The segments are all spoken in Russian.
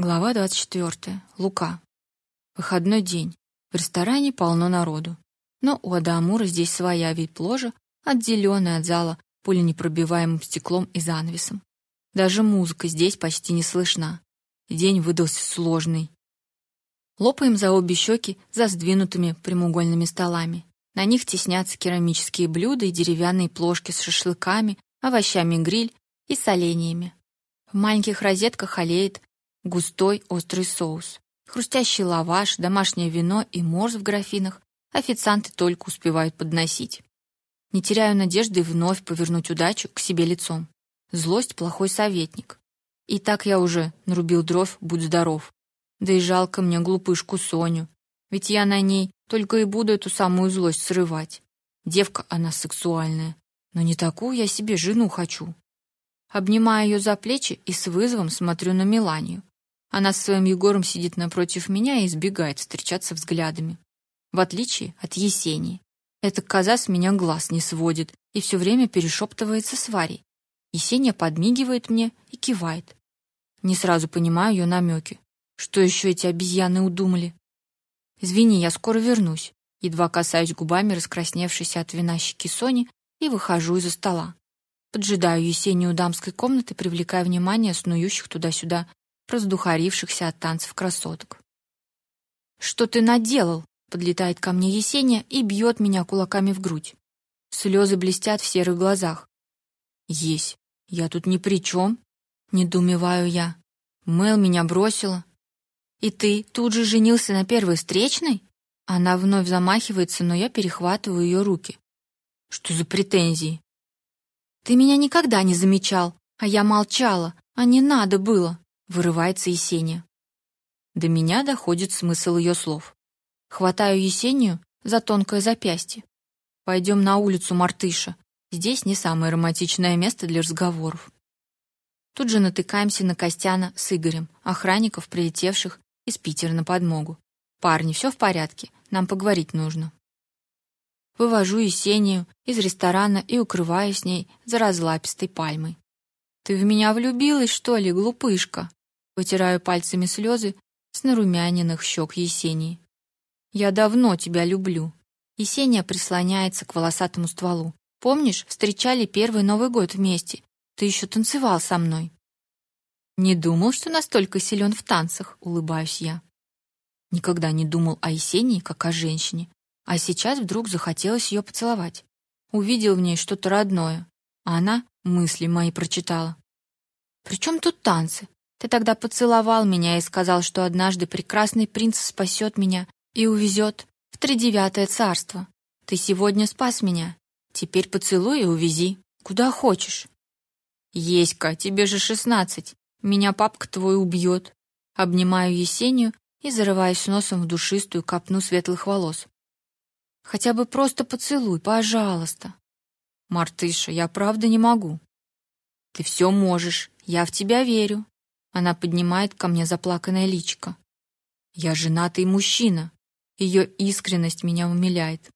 Глава 24. Лука. Выходной день. В ресторане полно народу. Но у Адамура здесь своя вип-ложа, отделенная от зала пуленепробиваемым стеклом и занавесом. Даже музыка здесь почти не слышна. День выдался сложный. Лопаем за обе щеки за сдвинутыми прямоугольными столами. На них теснятся керамические блюда и деревянные плошки с шашлыками, овощами гриль и соленьями. В маленьких розетках олеет густой острый соус, хрустящий лаваш, домашнее вино и морс в графинах официанты только успевают подносить. Не теряю надежды вновь повернуть удачу к себе лицом. Злость плохой советник. И так я уже нарубил дров, будь здоров. Да и жалко мне глупышку Соню, ведь я на ней только и буду эту самую злость срывать. Девка она сексуальная, но не такую я себе жену хочу. Обнимаю ее за плечи и с вызовом смотрю на Миланию. Она с своим Егором сидит напротив меня и избегает встречаться взглядами. В отличие от Есении. Эта коза с меня глаз не сводит и все время перешептывается с Варей. Есения подмигивает мне и кивает. Не сразу понимаю ее намеки. Что еще эти обезьяны удумали? Извини, я скоро вернусь. Едва касаюсь губами раскрасневшейся от вина щеки Сони и выхожу из-за стола. Поджидаю Есению дамской комнаты, привлекая внимание снующих туда-сюда раздухарившихся от танцев красоток. «Что ты наделал?» — подлетает ко мне Есения и бьет меня кулаками в грудь. Слезы блестят в серых глазах. «Есть, я тут ни при чем», — недоумеваю я. Мэл меня бросила. «И ты тут же женился на первой встречной?» Она вновь замахивается, но я перехватываю ее руки. «Что за претензии?» «Ты меня никогда не замечал, а я молчала, а не надо было», вырывается Есения. До меня доходит смысл ее слов. Хватаю Есению за тонкое запястье. Пойдем на улицу Мартыша. Здесь не самое романтичное место для разговоров. Тут же натыкаемся на Костяна с Игорем, охранников, прилетевших из Питера на подмогу. Парни, все в порядке, нам поговорить нужно. Вывожу Есению из ресторана и укрываю с ней за разлапистой пальмой. Ты в меня влюбилась, что ли, глупышка? Вытираю пальцами слезы с нарумяненных щек Есении. Я давно тебя люблю. Есения прислоняется к волосатому стволу. Помнишь, встречали первый Новый год вместе? Ты еще танцевал со мной. Не думал, что настолько силен в танцах, улыбаюсь я. Никогда не думал о Есении как о женщине, а сейчас вдруг захотелось ее поцеловать. Увидел в ней что-то родное, а она мысли мои прочитала. Причем тут танцы? Ты тогда поцеловал меня и сказал, что однажды прекрасный принц спасет меня и увезет в тридевятое царство. Ты сегодня спас меня. Теперь поцелуй и увези куда хочешь. Еська, тебе же шестнадцать. Меня папка твой убьет. Обнимаю Есению и зарываюсь носом в душистую копну светлых волос. Хотя бы просто поцелуй, пожалуйста. Мартыша, я правда не могу. Ты все можешь. Я в тебя верю. Она поднимает ко мне заплаканное личико. Я женатый мужчина. Ее искренность меня умиляет.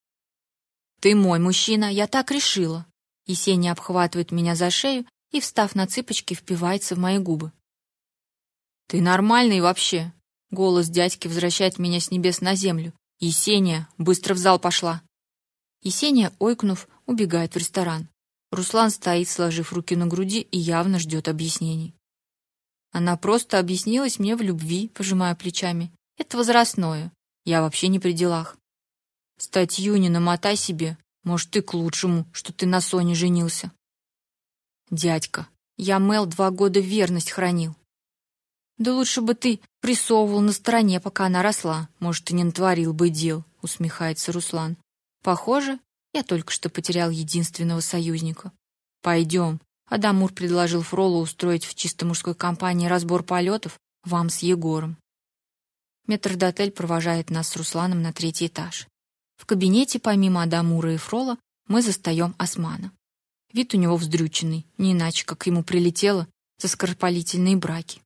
Ты мой мужчина, я так решила. Есения обхватывает меня за шею и, встав на цыпочки, впивается в мои губы. Ты нормальный вообще? Голос дядьки возвращает меня с небес на землю. Есения, быстро в зал пошла. Есения, ойкнув, убегает в ресторан. Руслан стоит, сложив руки на груди и явно ждет объяснений. Она просто объяснилась мне в любви, пожимая плечами. Это возрастное. Я вообще не при делах. Статью не намотай себе. Может, ты к лучшему, что ты на Соне женился. Дядька, я Мел два года верность хранил. Да лучше бы ты прессовывал на стороне, пока она росла. Может, ты не натворил бы дел, усмехается Руслан. Похоже, я только что потерял единственного союзника. Пойдем, Адамур предложил Фролу устроить в чисто мужской компании разбор полетов вам с Егором. Метрдотель провожает нас с Русланом на третий этаж. В кабинете помимо Адамура и Фрола мы застаем Османа. Вид у него вздрюченный, не иначе как ему прилетело за скоропалительные браки.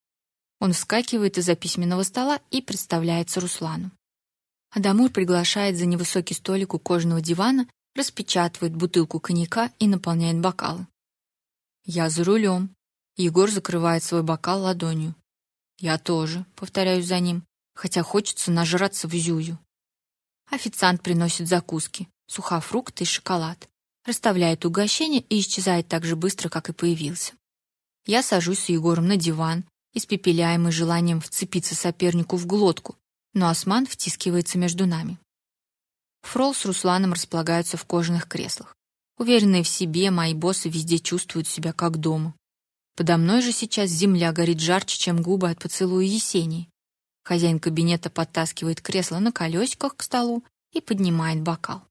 Он вскакивает из-за письменного стола и представляется Руслану. Адамур приглашает за невысокий столик у кожаного дивана, распечатывает бутылку коньяка и наполняет бокалы. Я за рулем. Егор закрывает свой бокал ладонью. Я тоже, повторяюсь за ним, хотя хочется нажраться в зюзю. Официант приносит закуски, сухофрукты и шоколад, расставляет угощение и исчезает так же быстро, как и появился. Я сажусь с Егором на диван, испепеляемый желанием вцепиться сопернику в глотку, но Осман втискивается между нами. Фрол с Русланом располагаются в кожаных креслах. Уверенные в себе, мои боссы везде чувствуют себя как дома. Подо мной же сейчас земля горит жарче, чем губы от поцелуя Есении. Хозяин кабинета подтаскивает кресло на колесиках к столу и поднимает бокал.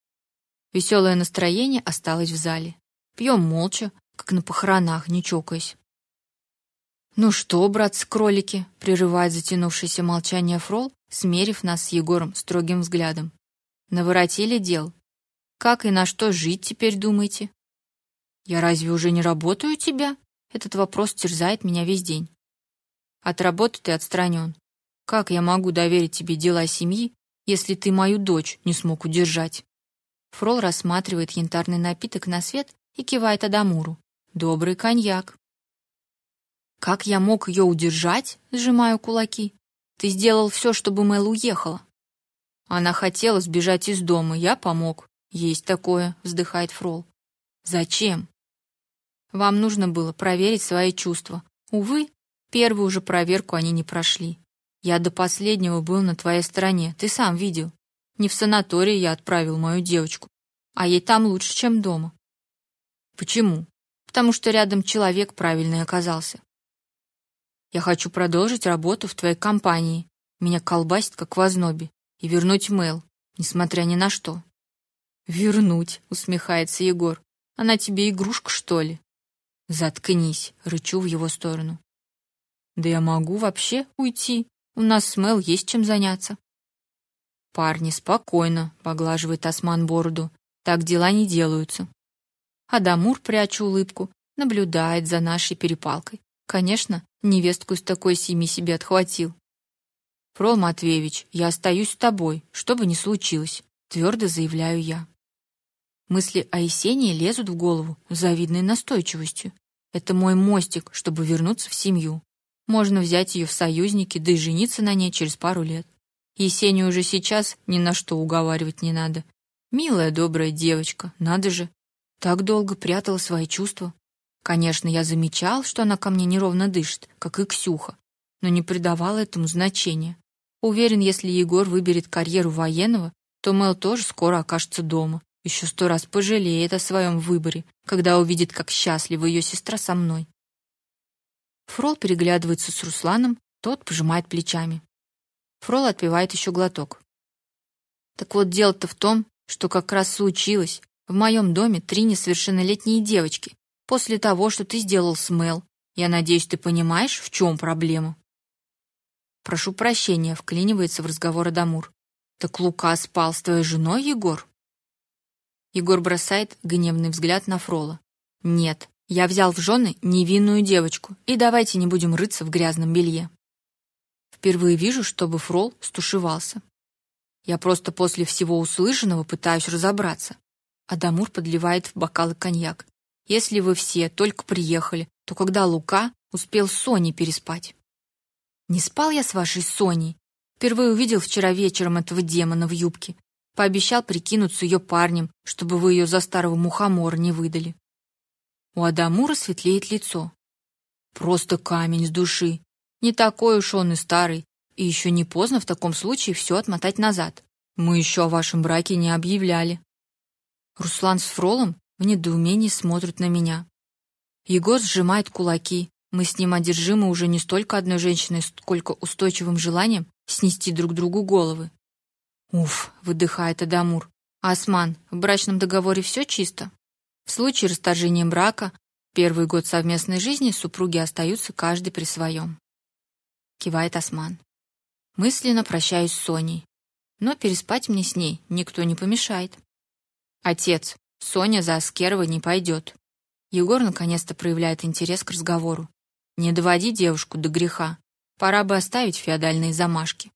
Веселое настроение осталось в зале. Пьем молча, как на похоронах, не чокаясь. Ну что, братцы-кролики, прерывает затянувшееся молчание Фрол, смерив нас с Егором строгим взглядом. Наворотили дел. Как и на что жить теперь думаете? Я разве уже не работаю у тебя? Этот вопрос терзает меня весь день. От работы ты отстранен. Как я могу доверить тебе дела семьи, если ты мою дочь не смог удержать? Фрол рассматривает янтарный напиток на свет и кивает Адамуру. Добрый коньяк. Как я мог ее удержать? Сжимаю кулаки. Ты сделал все, чтобы Мэл уехала. Она хотела сбежать из дома, я помог. Есть такое, вздыхает Фрол. Зачем? Вам нужно было проверить свои чувства. Увы, первую же проверку они не прошли. Я до последнего был на твоей стороне, ты сам видел. Не в санаторий я отправил мою девочку, а ей там лучше, чем дома. Почему? Потому что рядом человек правильный оказался. Я хочу продолжить работу в твоей компании. Меня колбасит как в ознобе и вернуть Мэл, несмотря ни на что. Вернуть, усмехается Егор. Она тебе игрушка, что ли? Заткнись, рычу в его сторону. Да я могу вообще уйти. У нас с Мэл есть чем заняться. Парни, спокойно, поглаживает Осман бороду. Так дела не делаются. Адамур, пряча улыбку, наблюдает за нашей перепалкой. Конечно, невестку из такой семьи себе отхватил. Фрол Матвеевич, я остаюсь с тобой, что бы ни случилось, твердо заявляю я. Мысли о Есении лезут в голову с завидной настойчивостью. Это мой мостик, чтобы вернуться в семью. Можно взять ее в союзники, да и жениться на ней через пару лет. Есению уже сейчас ни на что уговаривать не надо. Милая, добрая девочка, надо же. Так долго прятала свои чувства. Конечно, я замечал, что она ко мне неровно дышит, как и Ксюха, но не придавал этому значения. Уверен, если Егор выберет карьеру военного, то Мэл тоже скоро окажется дома. Еще сто раз пожалеет о своем выборе, когда увидит, как счастлива ее сестра со мной. Фрол переглядывается с Русланом, тот пожимает плечами. Фрол отпивает еще глоток. Так вот, дело-то в том, что как раз случилось. В моем доме три несовершеннолетние девочки. После того, что ты сделал с Мэл, я надеюсь, ты понимаешь, в чем проблема. Прошу прощения, вклинивается в разговор Адамур. Так Лука спал с твоей женой, Егор? Егор бросает гневный взгляд на Фрола. Нет, я взял в жены невинную девочку, и давайте не будем рыться в грязном белье. Впервые вижу, чтобы Фрол стушевался. Я просто после всего услышанного пытаюсь разобраться. Адамур подливает в бокалы коньяк. Если вы все только приехали, то когда Лука успел с Соней переспать? Не спал я с вашей Соней. Впервые увидел вчера вечером этого демона в юбке. Пообещал прикинуться ее парнем, чтобы вы ее за старого мухомора не выдали. У Адамура светлеет лицо. Просто камень с души. Не такой уж он и старый, и еще не поздно в таком случае все отмотать назад. Мы еще о вашем браке не объявляли. Руслан с Фролом в недоумении смотрят на меня. Егор сжимает кулаки, мы с ним одержимы уже не столько одной женщиной, сколько устойчивым желанием снести друг другу головы. Уф, выдыхает Адамур. Осман, в брачном договоре все чисто. В случае расторжения брака, первый год совместной жизни супруги остаются каждый при своем. Кивает Осман. Мысленно прощаюсь с Соней, но переспать мне с ней никто не помешает. Отец, Соня за Аскерова не пойдет. Егор наконец-то проявляет интерес к разговору. Не доводи девушку до греха. Пора бы оставить феодальные замашки.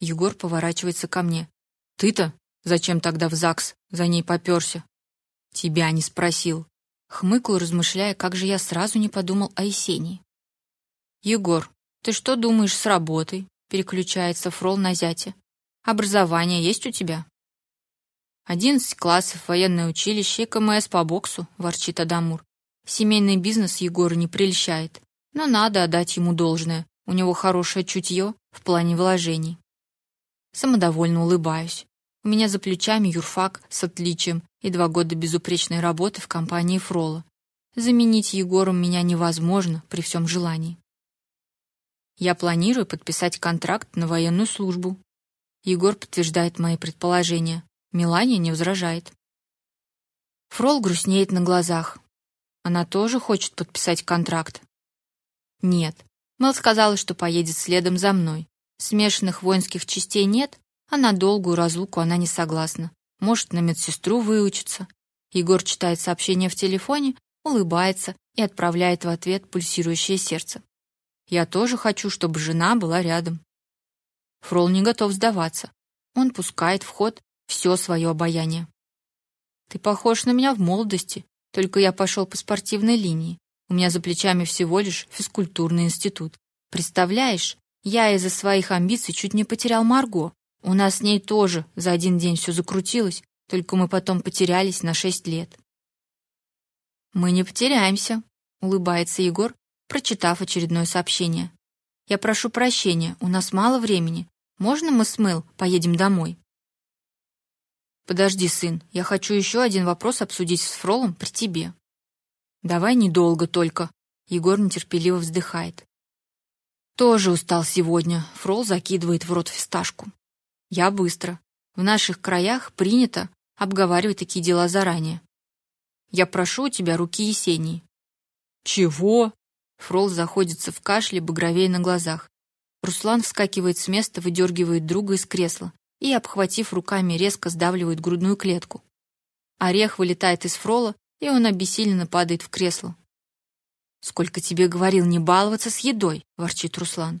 Егор поворачивается ко мне. Ты-то зачем тогда в ЗАГС за ней попёрся? Тебя не спросил. Хмыкаю, размышляя, как же я сразу не подумал о Есении. Егор, Ты что думаешь с работой? Переключается Фрол на зятя. Образование есть у тебя? Одиннадцать классов, военное училище КМС по боксу, ворчит Адамур. Семейный бизнес Егору не прельщает, но надо отдать ему должное. У него хорошее чутье в плане вложений. Самодовольно улыбаюсь. У меня за плечами юрфак с отличием и два года безупречной работы в компании Фрола. Заменить Егором меня невозможно при всем желании. Я планирую подписать контракт на военную службу. Егор подтверждает мои предположения. Милания не возражает. Фрол грустнеет на глазах. Она тоже хочет подписать контракт. Нет. Мэл сказала, что поедет следом за мной. Смешанных воинских частей нет, а на долгую разлуку она не согласна. Может, на медсестру выучиться. Егор читает сообщение в телефоне, улыбается и отправляет в ответ пульсирующее сердце. Я тоже хочу, чтобы жена была рядом. Фрол не готов сдаваться. Он пускает в ход все свое обаяние. Ты похож на меня в молодости, только я пошел по спортивной линии. У меня за плечами всего лишь физкультурный институт. Представляешь, я из-за своих амбиций чуть не потерял Марго. У нас с ней тоже за один день все закрутилось, только мы потом потерялись на шесть лет. Мы не потеряемся, улыбается Егор, прочитав очередное сообщение. Я прошу прощения, у нас мало времени. Можно мы с Мэл поедем домой? Подожди, сын, я хочу еще один вопрос обсудить с Фролом при тебе. Давай недолго только. Егор нетерпеливо вздыхает. Тоже устал сегодня. Фрол закидывает в рот фисташку. Я быстро. В наших краях принято обговаривать такие дела заранее. Я прошу у тебя руки Есении. Чего? Фрол заходится в кашле, багровее на глазах. Руслан вскакивает с места, выдергивает друга из кресла и, обхватив руками, резко сдавливает грудную клетку. Орех вылетает из Фрола, и он обессиленно падает в кресло. Сколько тебе говорил не баловаться с едой, ворчит Руслан.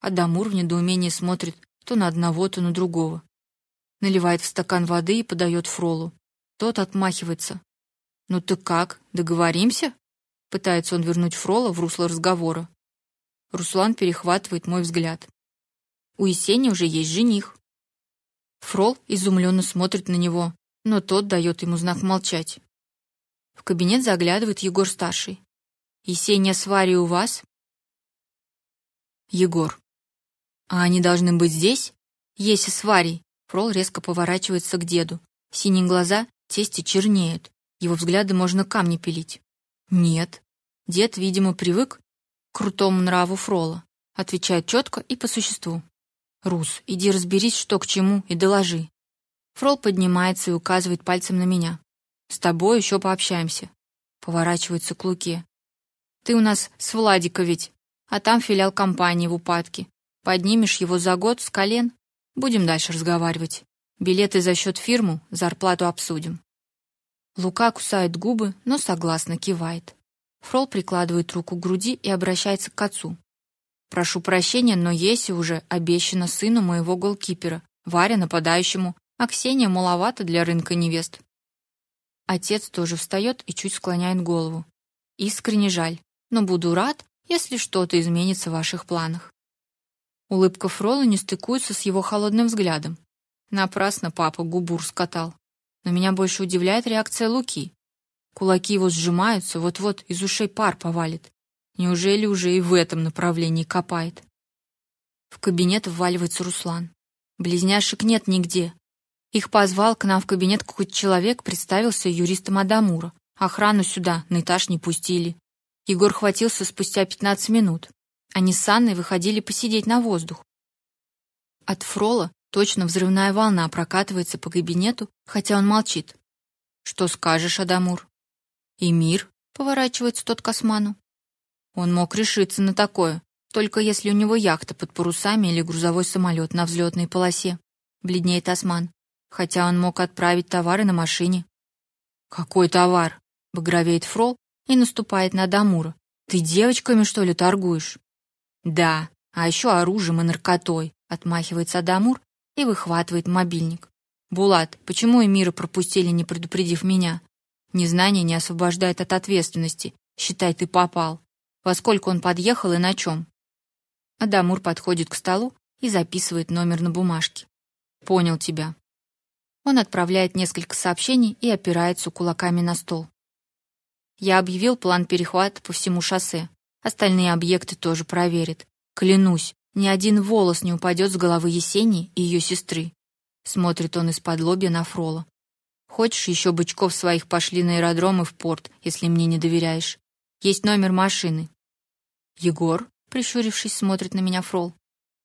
Адамур в недоумении смотрит то на одного, то на другого. Наливает в стакан воды и подает Фролу. Тот отмахивается. Ну ты как, договоримся? Пытается он вернуть Фрола в русло разговора. Руслан перехватывает мой взгляд. У Есени уже есть жених. Фрол изумленно смотрит на него, но тот дает ему знак молчать. В кабинет заглядывает Егор старший. Есения с Варей у вас? Егор. А они должны быть здесь? Еся с Варей. Фрол резко поворачивается к деду. Синие глаза тести чернеют. Его взгляды можно камни пилить. Нет. Дед, видимо, привык к крутому нраву Фрола. Отвечает четко и по существу. Рус, иди разберись, что к чему, и доложи. Фрол поднимается и указывает пальцем на меня. С тобой еще пообщаемся. Поворачивается к Луке. Ты у нас с Владика ведь, а там филиал компании в упадке. Поднимешь его за год с колен, будем дальше разговаривать. Билеты за счет фирмы, зарплату обсудим. Лука кусает губы, но согласно кивает. Фрол прикладывает руку к груди и обращается к отцу. Прошу прощения, но Еси уже обещана сыну моего голкипера, Варя нападающему, а Ксения маловато для рынка невест. Отец тоже встает и чуть склоняет голову. Искренне жаль но буду рад, если что-то изменится в ваших планах. Улыбка Фрола не стыкуется с его холодным взглядом. Напрасно папа губу скатал. Но меня больше удивляет реакция Луки. Кулаки его сжимаются, вот-вот из ушей пар повалит. Неужели уже и в этом направлении копает? В кабинет вваливается Руслан. Близняшек нет нигде. Их позвал к нам в кабинет какой-то человек, представился юристом Адамура. Охрану сюда на этаж не пустили. Егор хватился спустя 15 минут. Они с Анной выходили посидеть на воздух. От Фрола точно взрывная волна прокатывается по кабинету, хотя он молчит. Что скажешь, Адамур? И мир поворачивается тот к Осману. Он мог решиться на такое, только если у него яхта под парусами или грузовой самолет на взлетной полосе. Бледнеет Осман, хотя он мог отправить товары на машине. Какой товар? багровеет Фрол, и наступает на Дамура. Ты девочками что ли торгуешь? Да, а еще оружием и наркотой, отмахивается Дамур и выхватывает мобильник. Булат, почему Эмира пропустили, не предупредив меня? Незнание не освобождает от ответственности. Считай, ты попал. Во сколько он подъехал и на чем? Адамур подходит к столу и записывает номер на бумажке. Понял тебя. Он отправляет несколько сообщений и опирается кулаками на стол. Я объявил план перехвата по всему шоссе. Остальные объекты тоже проверят. Клянусь, ни один волос не упадет с головы Есении и ее сестры. Смотрит он из-под лобья на Фрола. Хочешь, еще бычков своих пошли на аэродром и в порт, если мне не доверяешь. Есть номер машины. Егор, прищурившись, смотрит на меня Фрол.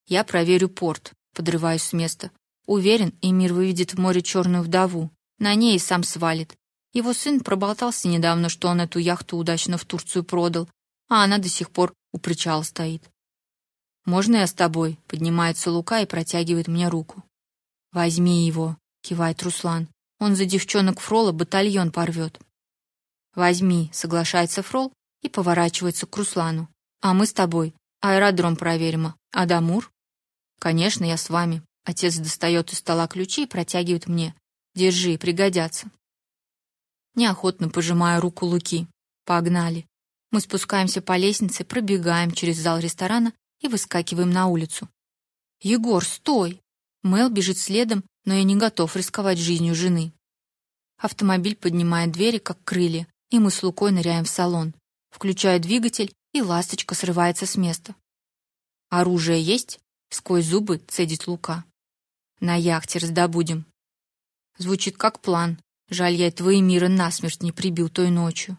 Я проверю порт, подрываюсь с места. Уверен, Эмир выведет в море черную вдову. На ней и сам свалит. Его сын проболтался недавно, что он эту яхту удачно в Турцию продал, а она до сих пор у причала стоит. Можно я с тобой? Поднимается Лука и протягивает мне руку. Возьми его, кивает Руслан. Он за девчонок Фрола батальон порвет. Возьми, соглашается Фрол и поворачивается к Руслану. А мы с тобой аэродром проверим. А Дамур? Конечно, я с вами. Отец достает из стола ключи и протягивает мне. Держи, пригодятся. Неохотно пожимаю руку Луки. Погнали. Мы спускаемся по лестнице, пробегаем через зал ресторана и выскакиваем на улицу. Егор, стой! Мэл бежит следом, но я не готов рисковать жизнью жены. Автомобиль поднимает двери как крылья, и мы с Лукой ныряем в салон. Включаю двигатель, и ласточка срывается с места. Оружие есть? сквозь зубы цедит Лука. На яхте раздобудем. Звучит как план. Жаль, я этого мира насмерть не прибил той ночью.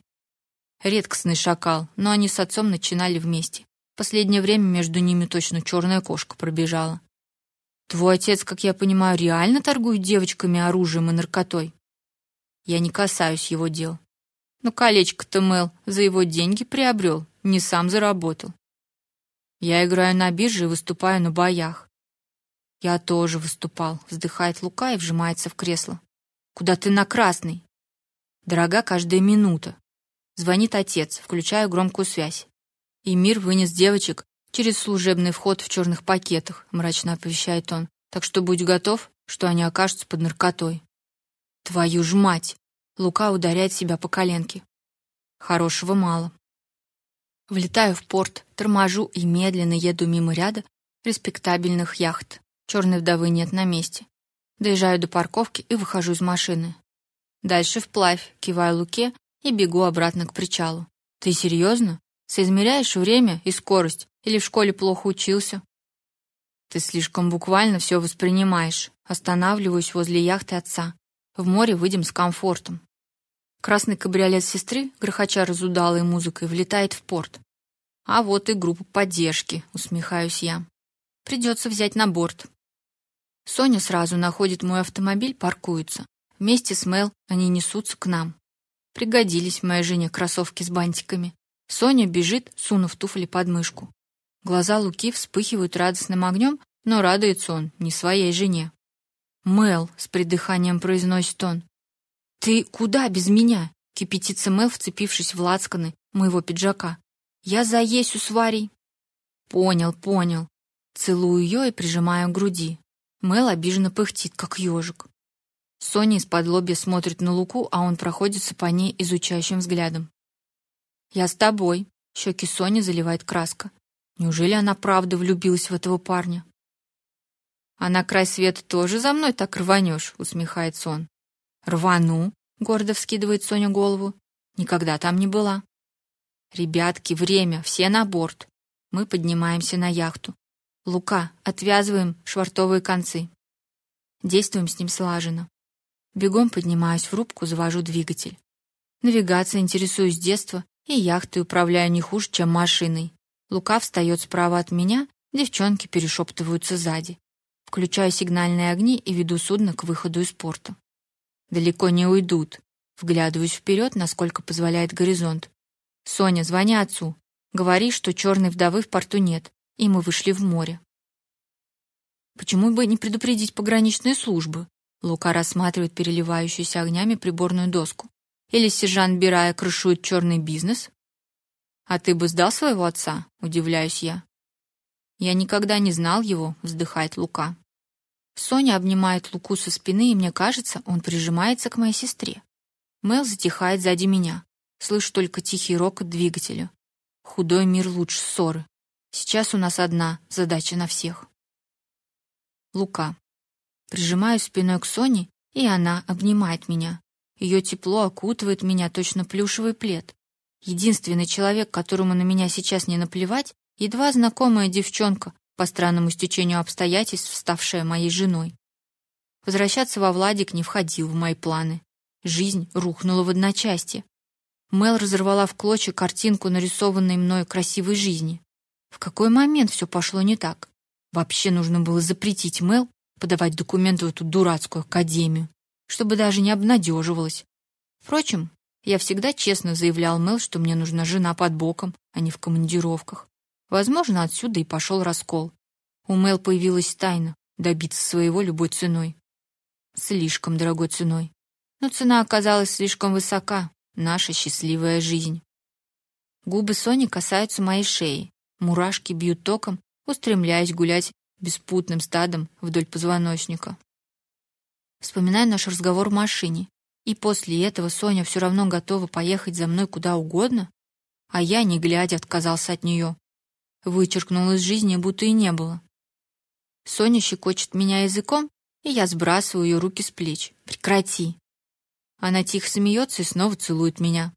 Редкостный шакал, но они с отцом начинали вместе. Последнее время между ними точно черная кошка пробежала. Твой отец, как я понимаю, реально торгует девочками, оружием и наркотой. Я не касаюсь его дел. Но колечко-то Мэл за его деньги приобрел, не сам заработал. Я играю на бирже и выступаю на боях. Я тоже выступал, вздыхает Лука и вжимается в кресло. Куда ты на красный? Дорога каждая минута. Звонит отец, включаю громкую связь. И мир вынес девочек через служебный вход в черных пакетах, мрачно оповещает он. Так что будь готов, что они окажутся под наркотой. Твою ж мать. Лука ударяет себя по коленке. Хорошего мало. Влетаю в порт, торможу и медленно еду мимо ряда респектабельных яхт. Черной вдовы нет на месте. Доезжаю до парковки и выхожу из машины. Дальше вплавь, киваю Луке и бегу обратно к причалу. Ты серьезно? Соизмеряешь время и скорость или в школе плохо учился? Ты слишком буквально все воспринимаешь. Останавливаюсь возле яхты отца. В море выйдем с комфортом. Красный кабриолет сестры, грохоча разудалой музыкой, влетает в порт. А вот и группа поддержки, усмехаюсь я. Придется взять на борт. Соня сразу находит мой автомобиль, паркуется. Вместе с Мэл они несутся к нам. Пригодились моей жене кроссовки с бантиками. Соня бежит, сунув туфли под мышку. Глаза Луки вспыхивают радостным огнем, но радуется он не своей жене. Мэл с придыханием произносит он. Ты куда без меня? кипятится Мэл, вцепившись в лацканы моего пиджака. Я за Есю с Варей. Понял, понял. Целую ее и прижимаю к груди. Мэл обиженно пыхтит, как ежик. Соня из-под лобья смотрит на Луку, а он проходится по ней изучающим взглядом. Я с тобой. Щеки Сони заливает краска. Неужели она правда влюбилась в этого парня? А на край света тоже за мной так рванешь, усмехается он. Рвану, гордо вскидывает Соня голову. Никогда там не была. Ребятки, время, все на борт. Мы поднимаемся на яхту. Лука, отвязываем швартовые концы. Действуем с ним слаженно. Бегом поднимаюсь в рубку, завожу двигатель. Навигацией интересуюсь с детства и яхтой управляю не хуже, чем машиной. Лука встает справа от меня, девчонки перешептываются сзади. Включаю сигнальные огни и веду судно к выходу из порта. Далеко не уйдут. Вглядываюсь вперед, насколько позволяет горизонт. Соня, звони отцу. Говори, что черной вдовы в порту нет, и мы вышли в море. Почему бы не предупредить пограничные службы? Лука рассматривает переливающуюся огнями приборную доску. Или сержант Бирая крышует черный бизнес? А ты бы сдал своего отца? Удивляюсь я. Я никогда не знал его, вздыхает Лука. Соня обнимает Луку со спины, и мне кажется, он прижимается к моей сестре. Мэл затихает сзади меня. Слышу только тихий рокот двигателя. Худой мир лучше ссоры. Сейчас у нас одна задача на всех. Лука. Прижимаю спиной к Соне, и она обнимает меня. Ее тепло окутывает меня точно плюшевый плед. Единственный человек, которому на меня сейчас не наплевать, едва знакомая девчонка, по странному стечению обстоятельств ставшая моей женой. Возвращаться во Владик не входил в мои планы. Жизнь рухнула в одночасье. Мел разорвала в клочья картинку нарисованной мной красивой жизни. В какой момент все пошло не так? Вообще нужно было запретить Мел подавать документы в эту дурацкую академию, чтобы даже не обнадеживалась. Впрочем, я всегда честно заявлял Мел, что мне нужна жена под боком, а не в командировках. Возможно, отсюда и пошел раскол. У Мел появилась тайна добиться своего любой ценой. Слишком дорогой ценой. Но цена оказалась слишком высока. Наша счастливая жизнь. Губы Сони касаются моей шеи. Мурашки бьют током, устремляясь гулять беспутным стадом вдоль позвоночника. Вспоминаю наш разговор в машине. И после этого Соня все равно готова поехать за мной куда угодно, а я, не глядя, отказался от нее. Вычеркнул из жизни, будто и не было. Соня щекочет меня языком, и я сбрасываю ее руки с плеч. Прекрати. Она тихо смеется и снова целует меня.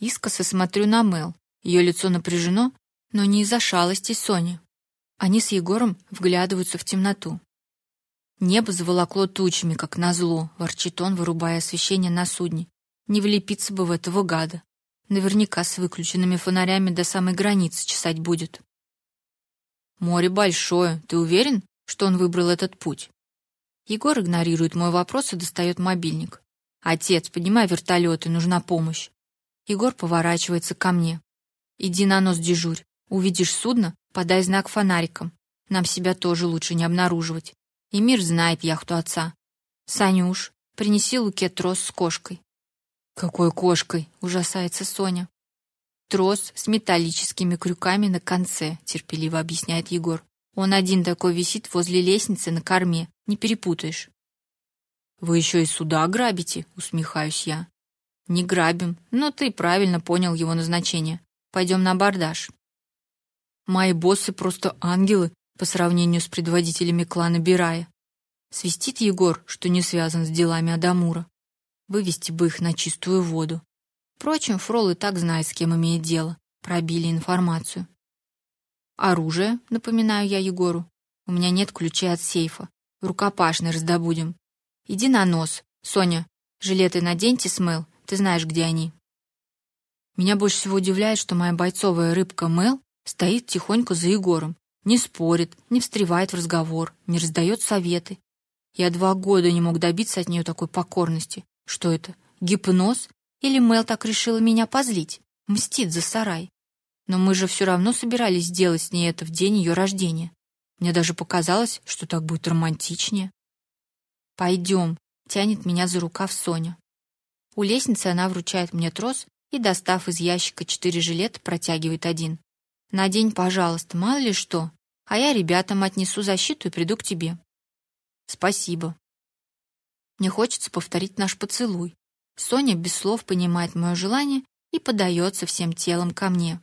Искоса смотрю на Мел. Ее лицо напряжено, но не из-за шалости Сони. Они с Егором вглядываются в темноту. Небо заволокло тучами, как назло, ворчит он, вырубая освещение на судне. Не влепиться бы в этого гада. Наверняка с выключенными фонарями до самой границы чесать будет. Море большое. Ты уверен, что он выбрал этот путь? Егор игнорирует мой вопрос и достает мобильник. Отец, поднимай вертолеты, нужна помощь. Егор поворачивается ко мне. Иди на нос дежурь. Увидишь судно, подай знак фонариком. Нам себя тоже лучше не обнаруживать. И мир знает яхту отца. Санюш, принеси Луке трос с кошкой. Какой кошкой? ужасается Соня. Трос с металлическими крюками на конце, терпеливо объясняет Егор. Он один такой висит возле лестницы на корме, не перепутаешь. Вы еще и суда грабите, усмехаюсь я. Не грабим, но ты правильно понял его назначение. Пойдем на абордаж. Мои боссы просто ангелы, по сравнению с предводителями клана Бирая. Свистит Егор, что не связан с делами Адамура. Вывести бы их на чистую воду. Впрочем, Фрол и так знает, с кем имеет дело. Пробили информацию. Оружие, напоминаю я Егору. У меня нет ключей от сейфа. Рукопашный раздобудем. Иди на нос. Соня, жилеты наденьте, Смел. Ты знаешь, где они. Меня больше всего удивляет, что моя бойцовая рыбка Мел стоит тихонько за Егором, не спорит, не встревает в разговор, не раздает советы. Я два года не мог добиться от нее такой покорности. Что это? Гипноз? Или Мел так решила меня позлить? Мстит за сарай. Но мы же все равно собирались сделать с ней это в день ее рождения. Мне даже показалось, что так будет романтичнее. Пойдем, тянет меня за рукав Соня. У лестницы она вручает мне трос и, достав из ящика четыре жилета, протягивает один. Надень, пожалуйста, мало ли что, а я ребятам отнесу защиту и приду к тебе. Спасибо. Мне хочется повторить наш поцелуй. Соня без слов понимает мое желание и подается всем телом ко мне.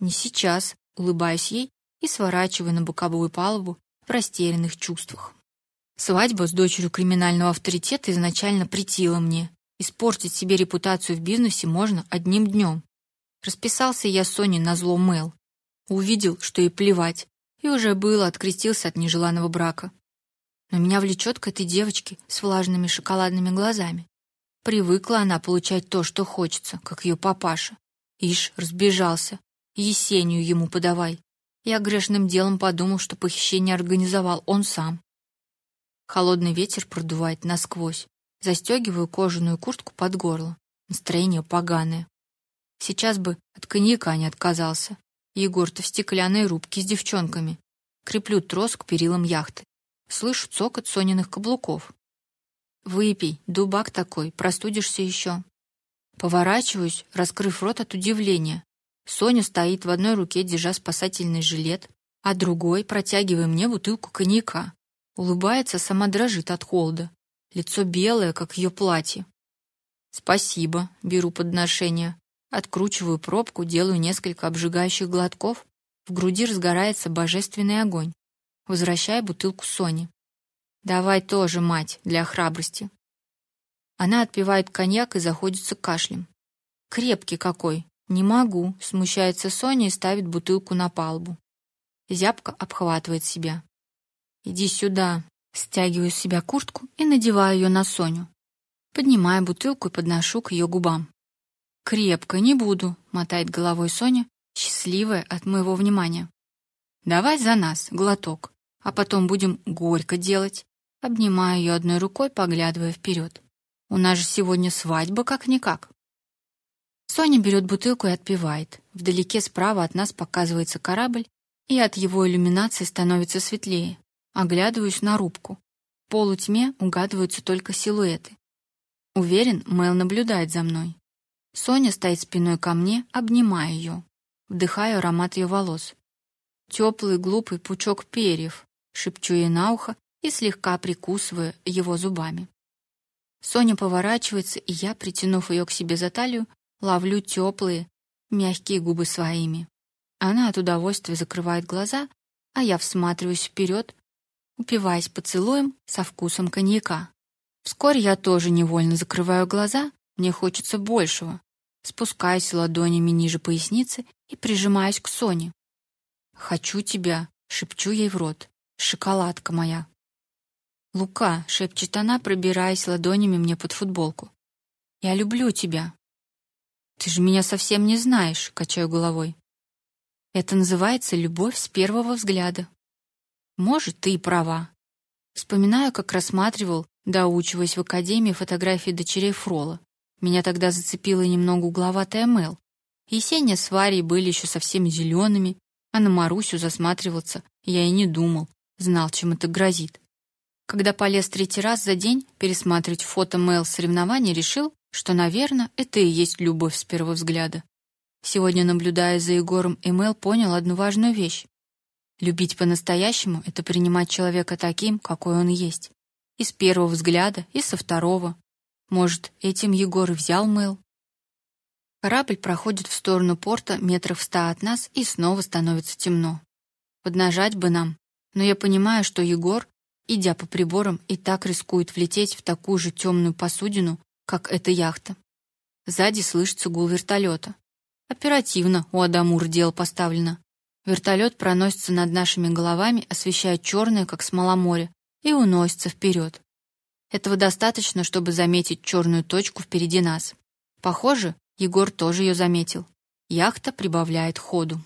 Не сейчас, улыбаюсь ей и сворачиваю на боковую палубу в растерянных чувствах. Свадьба с дочерью криминального авторитета изначально претила мне. Испортить себе репутацию в бизнесе можно одним днем. Расписался я Соне на зло Мэл. Увидел, что ей плевать, и уже было открестился от нежеланного брака. Но меня влечет к этой девочке с влажными шоколадными глазами. Привыкла она получать то, что хочется, как ее папаша. Ишь, разбежался. Есению ему подавай. Я грешным делом подумал, что похищение организовал он сам. Холодный ветер продувает насквозь. Застегиваю кожаную куртку под горло. Настроение поганое. Сейчас бы от коньяка не отказался. Егор-то в стеклянной рубке с девчонками. Креплю трос к перилам яхты. Слышу цокот Сониных каблуков. Выпей, дубак такой, простудишься еще. Поворачиваюсь, раскрыв рот от удивления. Соня стоит в одной руке, держа спасательный жилет, а другой протягивая мне бутылку коньяка. Улыбается, сама дрожит от холода. Лицо белое, как ее платье. Спасибо, беру подношение. Откручиваю пробку, делаю несколько обжигающих глотков. В груди разгорается божественный огонь. Возвращаю бутылку Соне. Давай тоже, мать, для храбрости. Она отпивает коньяк и заходится кашлем. Крепкий какой. Не могу, смущается Соня и ставит бутылку на палубу. Зябко обхватывает себя. Иди сюда. Стягиваю с себя куртку и надеваю ее на Соню. Поднимаю бутылку и подношу к ее губам. Крепко не буду, мотает головой Соня, счастливая от моего внимания. Давай за нас глоток, а потом будем горько делать. Обнимаю ее одной рукой, поглядывая вперед. У нас же сегодня свадьба как никак. Соня берет бутылку и отпивает. Вдалеке справа от нас показывается корабль, и от его иллюминации становится светлее. Оглядываюсь на рубку. В полутьме угадываются только силуэты. Уверен, Мэл наблюдает за мной. Соня стоит спиной ко мне, обнимая ее. Вдыхаю аромат ее волос. Теплый глупый пучок перьев, шепчу ей на ухо и слегка прикусываю его зубами. Соня поворачивается, и я, притянув ее к себе за талию, ловлю теплые, мягкие губы своими. Она от удовольствия закрывает глаза, а я всматриваюсь вперед, упиваясь поцелуем со вкусом коньяка. Вскоре я тоже невольно закрываю глаза, мне хочется большего. Спускаюсь ладонями ниже поясницы и прижимаюсь к Соне. Хочу тебя, шепчу ей в рот. Шоколадка моя. Лука, шепчет она, пробираясь ладонями мне под футболку. Я люблю тебя. Ты же меня совсем не знаешь, качаю головой. Это называется любовь с первого взгляда. Может, ты и права. Вспоминаю, как рассматривал, доучиваясь в академии фотографии дочерей Фрола. Меня тогда зацепила немного угловатая Мэл. Есения с Варей были еще совсем зелеными, а на Марусю засматриваться я и не думал, знал, чем это грозит. Когда полез третий раз за день пересматривать фото Мэл соревнований, решил, что, наверное, это и есть любовь с первого взгляда. Сегодня, наблюдая за Егором, Эмэл понял одну важную вещь. Любить по-настоящему это принимать человека таким, какой он есть. И с первого взгляда, и со второго. Может, этим Егор и взял Мэл. Корабль проходит в сторону порта метров ста от нас, и снова становится темно. Поднажать бы нам, но я понимаю, что Егор, идя по приборам, и так рискует влететь в такую же темную посудину, как эта яхта. Сзади слышится гул вертолета. Оперативно у Адамур дело поставлено. Вертолет проносится над нашими головами, освещая черное, как смола море, и уносится вперед. Этого достаточно, чтобы заметить черную точку впереди нас. Похоже, Егор тоже ее заметил. Яхта прибавляет ходу.